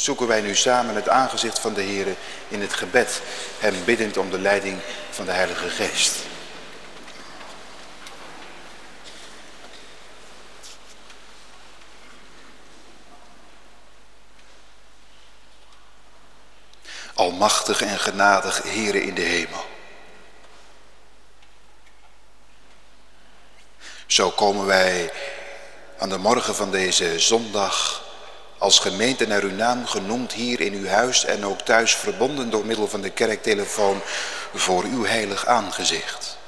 zoeken wij nu samen het aangezicht van de Heer in het gebed, hem biddend om de leiding van de Heilige Geest. Almachtig en genadig Heere in de hemel. Zo komen wij aan de morgen van deze zondag als gemeente naar uw naam genoemd hier in uw huis en ook thuis verbonden door middel van de kerktelefoon voor uw heilig aangezicht.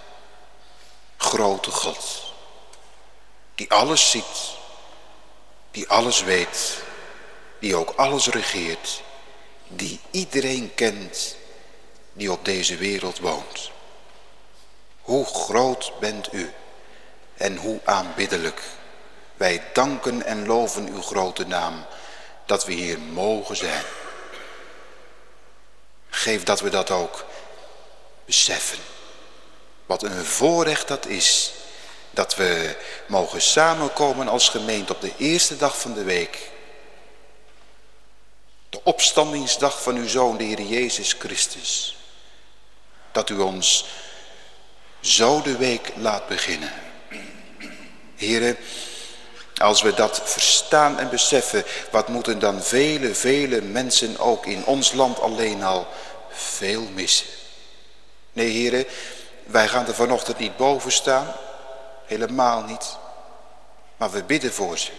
Grote God, die alles ziet, die alles weet, die ook alles regeert, die iedereen kent die op deze wereld woont. Hoe groot bent u en hoe aanbiddelijk. Wij danken en loven uw grote naam dat we hier mogen zijn. Geef dat we dat ook beseffen. Wat een voorrecht dat is. Dat we mogen samenkomen als gemeente op de eerste dag van de week. De opstandingsdag van uw Zoon, de Heer Jezus Christus. Dat u ons zo de week laat beginnen. Heren, als we dat verstaan en beseffen, wat moeten dan vele, vele mensen ook in ons land alleen al veel missen. Nee heren, wij gaan er vanochtend niet boven staan, helemaal niet. Maar we bidden voor ze.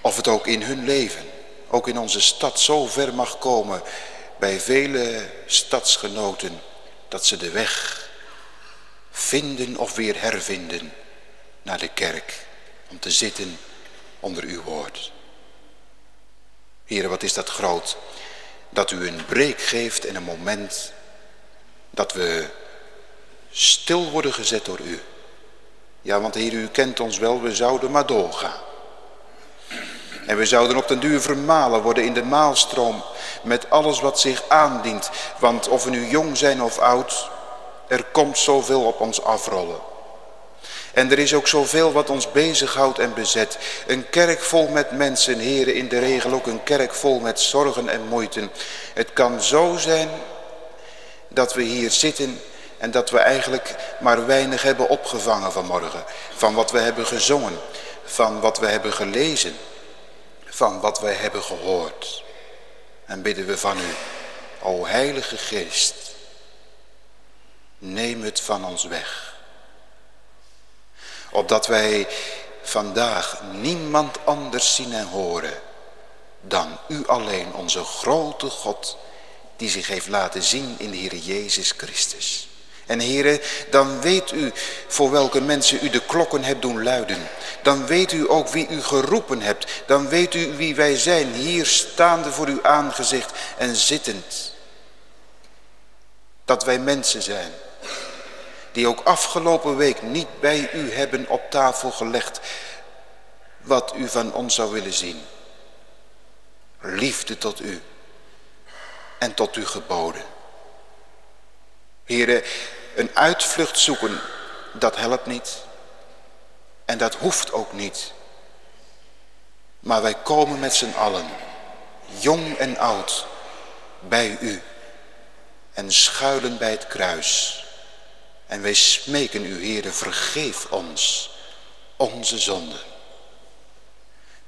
Of het ook in hun leven, ook in onze stad zo ver mag komen bij vele stadsgenoten, dat ze de weg vinden of weer hervinden naar de kerk om te zitten onder uw woord. Heren, wat is dat groot, dat u een breek geeft in een moment dat we stil worden gezet door u. Ja, want Heer, u kent ons wel, we zouden maar doorgaan. En we zouden op den duur vermalen worden in de maalstroom met alles wat zich aandient. Want of we nu jong zijn of oud, er komt zoveel op ons afrollen. En er is ook zoveel wat ons bezighoudt en bezet. Een kerk vol met mensen, heren, in de regel ook een kerk vol met zorgen en moeiten. Het kan zo zijn dat we hier zitten en dat we eigenlijk maar weinig hebben opgevangen vanmorgen. Van wat we hebben gezongen, van wat we hebben gelezen, van wat we hebben gehoord. En bidden we van u, o Heilige Geest, neem het van ons weg opdat wij vandaag niemand anders zien en horen dan u alleen, onze grote God, die zich heeft laten zien in de Heer Jezus Christus. En heren, dan weet u voor welke mensen u de klokken hebt doen luiden. Dan weet u ook wie u geroepen hebt. Dan weet u wie wij zijn, hier staande voor uw aangezicht en zittend. Dat wij mensen zijn die ook afgelopen week niet bij u hebben op tafel gelegd wat u van ons zou willen zien. Liefde tot u en tot uw geboden. Heren, een uitvlucht zoeken, dat helpt niet. En dat hoeft ook niet. Maar wij komen met z'n allen, jong en oud, bij u. En schuilen bij het kruis. En wij smeken u, Heere, vergeef ons onze zonden.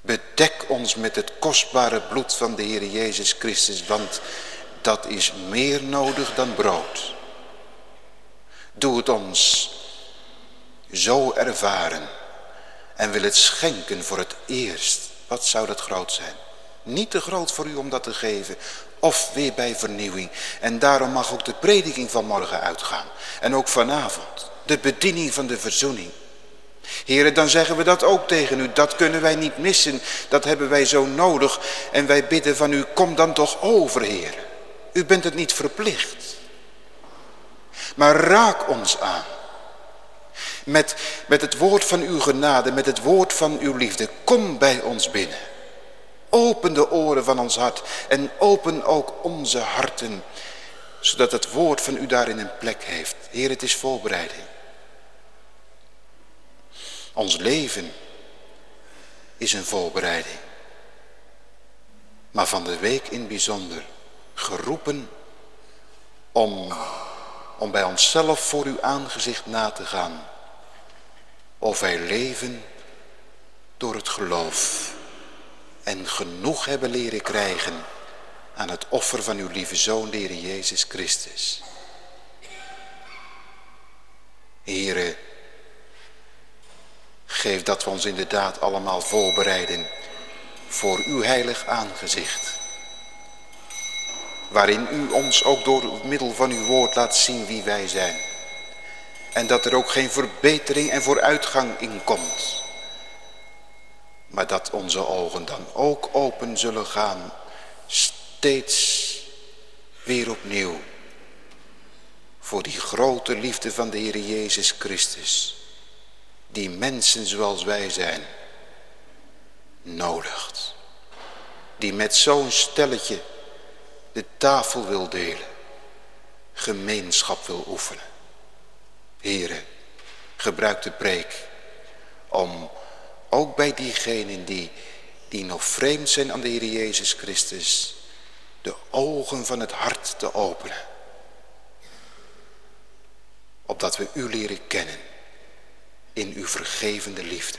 Bedek ons met het kostbare bloed van de Heer Jezus Christus, want dat is meer nodig dan brood. Doe het ons zo ervaren en wil het schenken voor het eerst. Wat zou dat groot zijn? Niet te groot voor u om dat te geven, of weer bij vernieuwing. En daarom mag ook de prediking van morgen uitgaan. En ook vanavond. De bediening van de verzoening. Heren, dan zeggen we dat ook tegen u. Dat kunnen wij niet missen. Dat hebben wij zo nodig. En wij bidden van u, kom dan toch over, Heer. U bent het niet verplicht. Maar raak ons aan. Met, met het woord van uw genade, met het woord van uw liefde. Kom bij ons binnen. Open de oren van ons hart en open ook onze harten, zodat het woord van u daarin een plek heeft. Heer, het is voorbereiding. Ons leven is een voorbereiding. maar van de week in bijzonder geroepen om, om bij onszelf voor uw aangezicht na te gaan. Of wij leven door het geloof en genoeg hebben leren krijgen aan het offer van uw lieve Zoon, de Jezus Christus. Here, geef dat we ons inderdaad allemaal voorbereiden voor uw heilig aangezicht. Waarin u ons ook door middel van uw woord laat zien wie wij zijn. En dat er ook geen verbetering en vooruitgang in komt. Maar dat onze ogen dan ook open zullen gaan. Steeds weer opnieuw. Voor die grote liefde van de Heer Jezus Christus. Die mensen zoals wij zijn nodigt. Die met zo'n stelletje de tafel wil delen. Gemeenschap wil oefenen. Heren, gebruik de preek om ook bij diegenen die, die nog vreemd zijn aan de Heer Jezus Christus, de ogen van het hart te openen. Opdat we u leren kennen in uw vergevende liefde.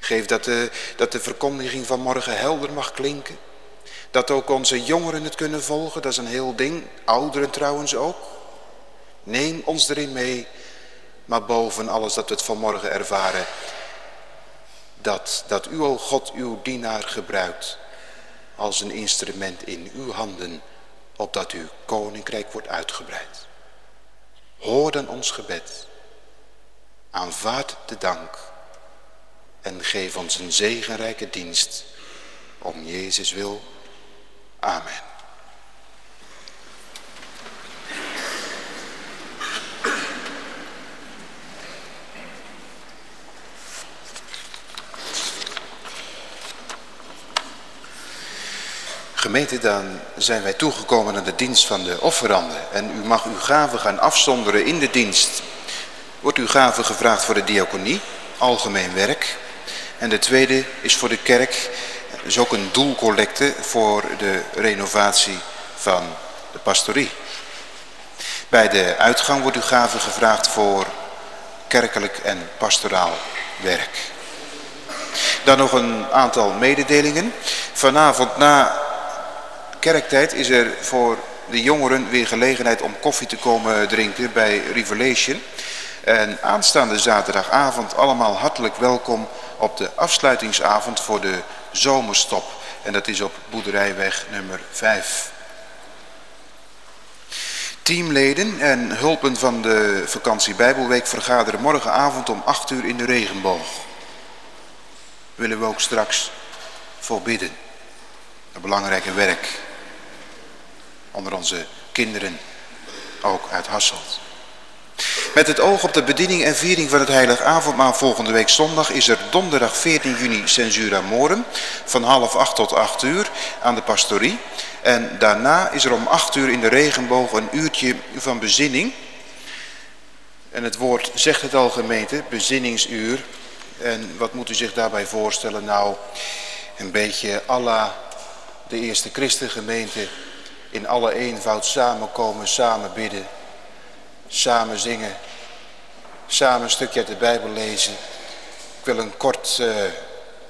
Geef dat de, dat de verkondiging van morgen helder mag klinken. Dat ook onze jongeren het kunnen volgen, dat is een heel ding. Ouderen trouwens ook. Neem ons erin mee. Maar boven alles dat we het vanmorgen ervaren. Dat, dat u, o God, uw dienaar gebruikt. Als een instrument in uw handen. Opdat uw koninkrijk wordt uitgebreid. Hoor dan ons gebed. Aanvaard de dank en geef ons een zegenrijke dienst. Om Jezus wil. Amen. Gemeente, dan zijn wij toegekomen aan de dienst van de offeranden. En u mag uw gaven gaan afzonderen in de dienst. Wordt uw gave gevraagd voor de diaconie, algemeen werk... En de tweede is voor de kerk, is ook een doelcollecte voor de renovatie van de pastorie. Bij de uitgang wordt uw gave gevraagd voor kerkelijk en pastoraal werk. Dan nog een aantal mededelingen. Vanavond na kerktijd is er voor de jongeren weer gelegenheid om koffie te komen drinken bij Revelation. En aanstaande zaterdagavond allemaal hartelijk welkom op de afsluitingsavond voor de zomerstop. En dat is op Boerderijweg nummer 5. Teamleden en hulpen van de vakantie Bijbelweek vergaderen morgenavond om 8 uur in de regenboog. Willen we ook straks voor bidden. Een belangrijke werk. Onder onze kinderen, ook uit Hasselt. Met het oog op de bediening en viering van het heilig avondmaal volgende week zondag is er donderdag 14 juni Censura Morum van half acht tot acht uur aan de pastorie. En daarna is er om acht uur in de regenboog een uurtje van bezinning. En het woord zegt het al gemeente, bezinningsuur. En wat moet u zich daarbij voorstellen? Nou, een beetje alla de eerste christengemeente in alle eenvoud samenkomen, samen bidden samen zingen, samen een stukje uit de Bijbel lezen. Ik wil een kort uh,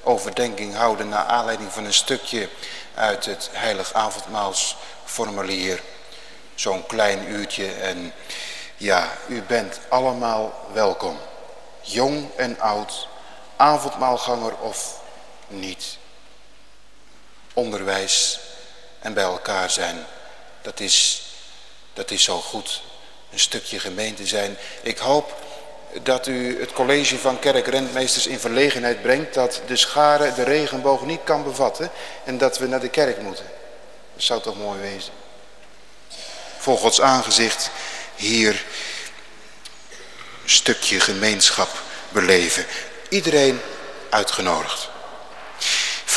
overdenking houden naar aanleiding van een stukje uit het Heilig Avondmaalsformulier. Zo'n klein uurtje en ja, u bent allemaal welkom. Jong en oud, avondmaalganger of niet. Onderwijs en bij elkaar zijn, dat is, dat is zo goed een stukje gemeente zijn. Ik hoop dat u het college van kerkrentmeesters in verlegenheid brengt dat de schare de regenboog niet kan bevatten en dat we naar de kerk moeten. Dat zou toch mooi wezen. Voor Gods aangezicht hier een stukje gemeenschap beleven. Iedereen uitgenodigd.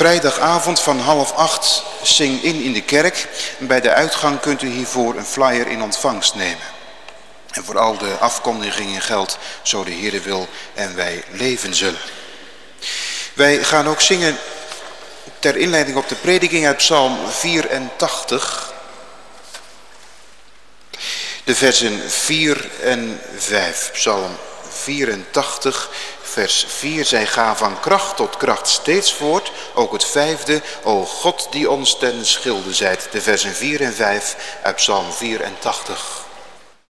Vrijdagavond van half acht zing in in de kerk. Bij de uitgang kunt u hiervoor een flyer in ontvangst nemen. En voor al de afkondigingen geldt, zo de Heere wil en wij leven zullen. Wij gaan ook zingen ter inleiding op de prediking uit Psalm 84. De versen 4 en 5. Psalm 84, vers 4. Zij gaan van kracht tot kracht steeds voort. Ook het vijfde. O God die ons ten schilde zijt. De versen 4 en 5 uit Psalm 84.